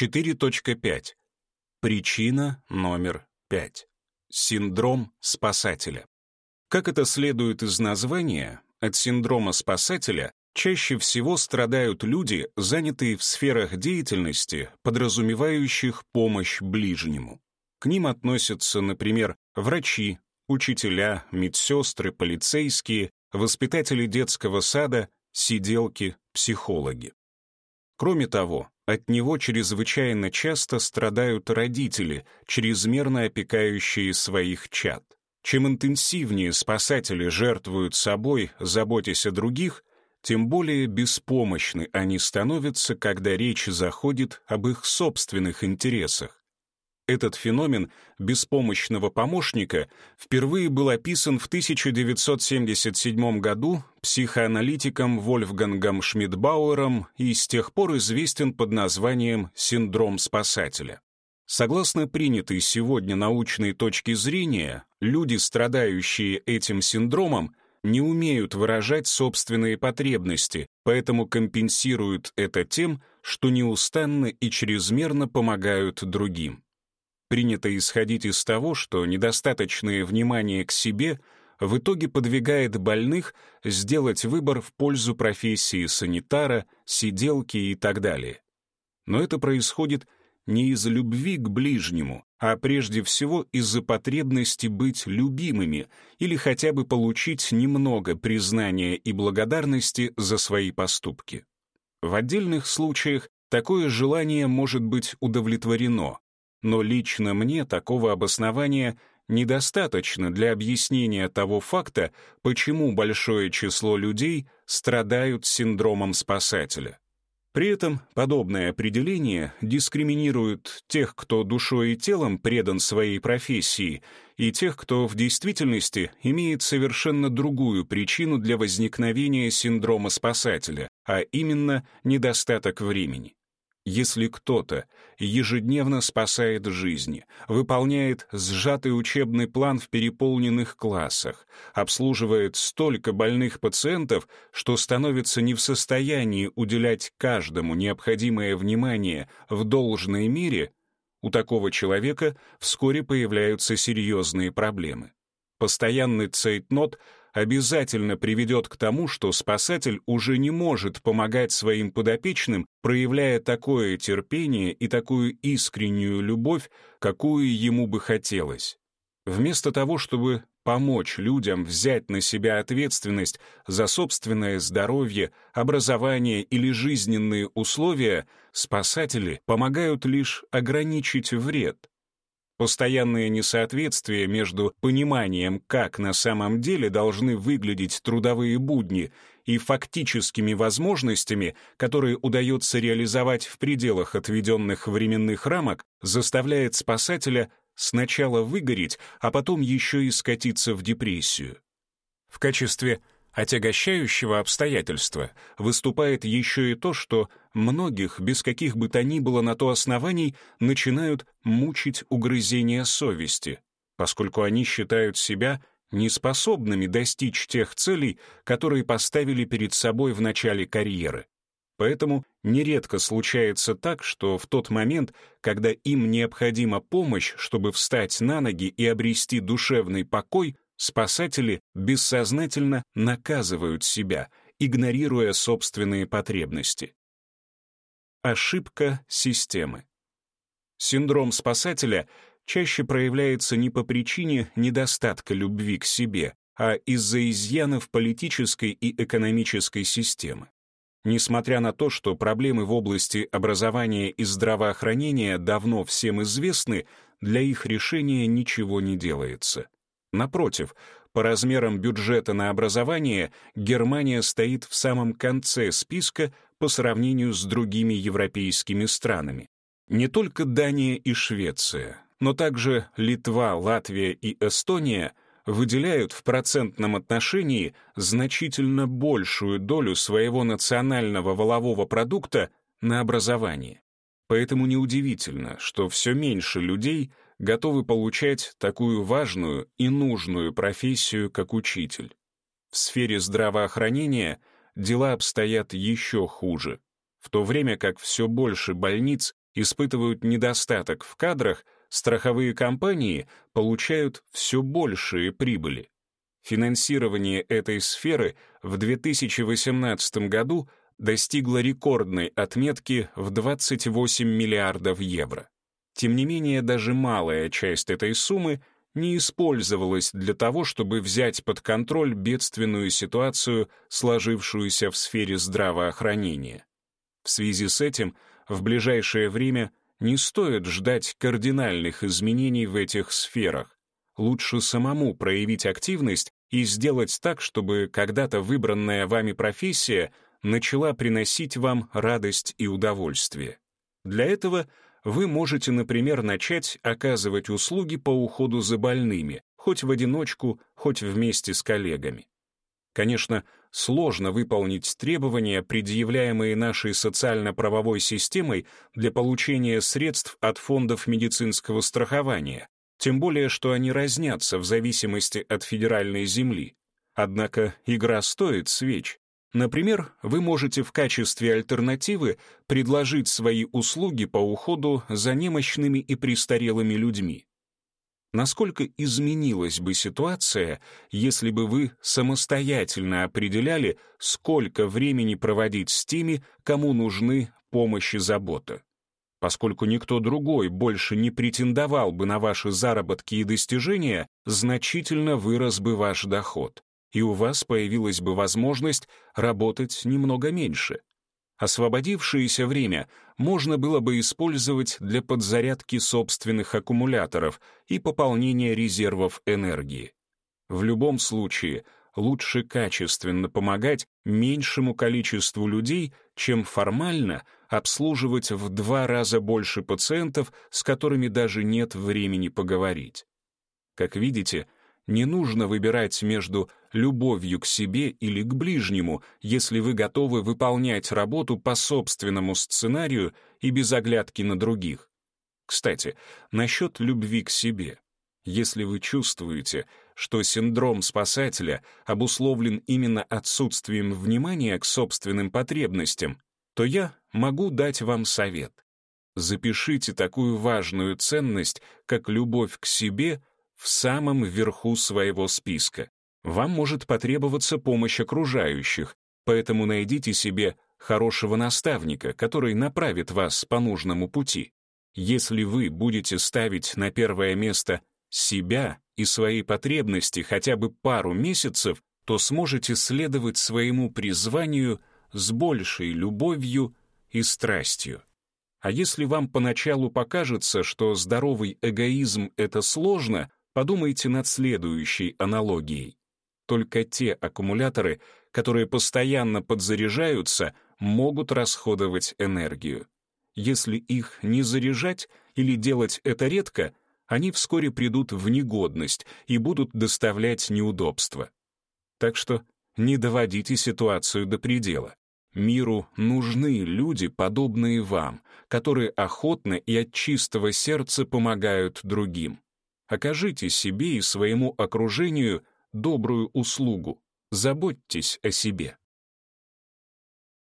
4.5. Причина номер 5. Синдром спасателя. Как это следует из названия, от синдрома спасателя чаще всего страдают люди, занятые в сферах деятельности, подразумевающих помощь ближнему. К ним относятся, например, врачи, учителя, медсестры, полицейские, воспитатели детского сада, сиделки, психологи. Кроме того, от него чрезвычайно часто страдают родители, чрезмерно опекающие своих чад. Чем интенсивнее спасатели жертвуют собой, заботясь о других, тем более беспомощны они становятся, когда речь заходит об их собственных интересах. Этот феномен беспомощного помощника впервые был описан в 1977 году психоаналитиком Вольфгангом Шмидбауэром и с тех пор известен под названием «синдром спасателя». Согласно принятой сегодня научной точке зрения, люди, страдающие этим синдромом, не умеют выражать собственные потребности, поэтому компенсируют это тем, что неустанно и чрезмерно помогают другим. Принято исходить из того, что недостаточное внимание к себе в итоге подвигает больных сделать выбор в пользу профессии санитара, сиделки и так далее. Но это происходит не из любви к ближнему, а прежде всего из-за потребности быть любимыми или хотя бы получить немного признания и благодарности за свои поступки. В отдельных случаях такое желание может быть удовлетворено, но лично мне такого обоснования недостаточно для объяснения того факта, почему большое число людей страдают синдромом спасателя. При этом подобное определение дискриминирует тех, кто душой и телом предан своей профессии, и тех, кто в действительности имеет совершенно другую причину для возникновения синдрома спасателя, а именно недостаток времени. Если кто-то ежедневно спасает жизни, выполняет сжатый учебный план в переполненных классах, обслуживает столько больных пациентов, что становится не в состоянии уделять каждому необходимое внимание в должной мере, у такого человека вскоре появляются серьезные проблемы. Постоянный цейтнот — обязательно приведет к тому, что спасатель уже не может помогать своим подопечным, проявляя такое терпение и такую искреннюю любовь, какую ему бы хотелось. Вместо того, чтобы помочь людям взять на себя ответственность за собственное здоровье, образование или жизненные условия, спасатели помогают лишь ограничить вред. Постоянное несоответствие между пониманием, как на самом деле должны выглядеть трудовые будни, и фактическими возможностями, которые удается реализовать в пределах отведенных временных рамок, заставляет спасателя сначала выгореть, а потом еще и скатиться в депрессию. В качестве Отягощающего обстоятельства выступает еще и то, что многих, без каких бы то ни было на то оснований, начинают мучить угрызения совести, поскольку они считают себя неспособными достичь тех целей, которые поставили перед собой в начале карьеры. Поэтому нередко случается так, что в тот момент, когда им необходима помощь, чтобы встать на ноги и обрести душевный покой, Спасатели бессознательно наказывают себя, игнорируя собственные потребности. Ошибка системы. Синдром спасателя чаще проявляется не по причине недостатка любви к себе, а из-за изъянов политической и экономической системы. Несмотря на то, что проблемы в области образования и здравоохранения давно всем известны, для их решения ничего не делается. Напротив, по размерам бюджета на образование Германия стоит в самом конце списка по сравнению с другими европейскими странами. Не только Дания и Швеция, но также Литва, Латвия и Эстония выделяют в процентном отношении значительно большую долю своего национального волового продукта на образование. Поэтому неудивительно, что все меньше людей готовы получать такую важную и нужную профессию, как учитель. В сфере здравоохранения дела обстоят еще хуже, в то время как все больше больниц испытывают недостаток в кадрах, страховые компании получают все большие прибыли. Финансирование этой сферы в 2018 году достигло рекордной отметки в 28 миллиардов евро. Тем не менее, даже малая часть этой суммы не использовалась для того, чтобы взять под контроль бедственную ситуацию, сложившуюся в сфере здравоохранения. В связи с этим в ближайшее время не стоит ждать кардинальных изменений в этих сферах. Лучше самому проявить активность и сделать так, чтобы когда-то выбранная вами профессия начала приносить вам радость и удовольствие. Для этого вы можете, например, начать оказывать услуги по уходу за больными, хоть в одиночку, хоть вместе с коллегами. Конечно, сложно выполнить требования, предъявляемые нашей социально-правовой системой для получения средств от фондов медицинского страхования, тем более что они разнятся в зависимости от федеральной земли. Однако игра стоит свеч. Например, вы можете в качестве альтернативы предложить свои услуги по уходу за немощными и престарелыми людьми. Насколько изменилась бы ситуация, если бы вы самостоятельно определяли, сколько времени проводить с теми, кому нужны помощь и забота? Поскольку никто другой больше не претендовал бы на ваши заработки и достижения, значительно вырос бы ваш доход и у вас появилась бы возможность работать немного меньше. Освободившееся время можно было бы использовать для подзарядки собственных аккумуляторов и пополнения резервов энергии. В любом случае, лучше качественно помогать меньшему количеству людей, чем формально обслуживать в два раза больше пациентов, с которыми даже нет времени поговорить. Как видите, не нужно выбирать между любовью к себе или к ближнему, если вы готовы выполнять работу по собственному сценарию и без оглядки на других. Кстати, насчет любви к себе. Если вы чувствуете, что синдром спасателя обусловлен именно отсутствием внимания к собственным потребностям, то я могу дать вам совет. Запишите такую важную ценность, как любовь к себе в самом верху своего списка. Вам может потребоваться помощь окружающих, поэтому найдите себе хорошего наставника, который направит вас по нужному пути. Если вы будете ставить на первое место себя и свои потребности хотя бы пару месяцев, то сможете следовать своему призванию с большей любовью и страстью. А если вам поначалу покажется, что здоровый эгоизм — это сложно, Подумайте над следующей аналогией. Только те аккумуляторы, которые постоянно подзаряжаются, могут расходовать энергию. Если их не заряжать или делать это редко, они вскоре придут в негодность и будут доставлять неудобства. Так что не доводите ситуацию до предела. Миру нужны люди, подобные вам, которые охотно и от чистого сердца помогают другим. Окажите себе и своему окружению добрую услугу. Заботьтесь о себе.